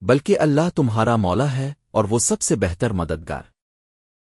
بلکہ اللہ تمہارا مولا ہے اور وہ سب سے بہتر مددگار۔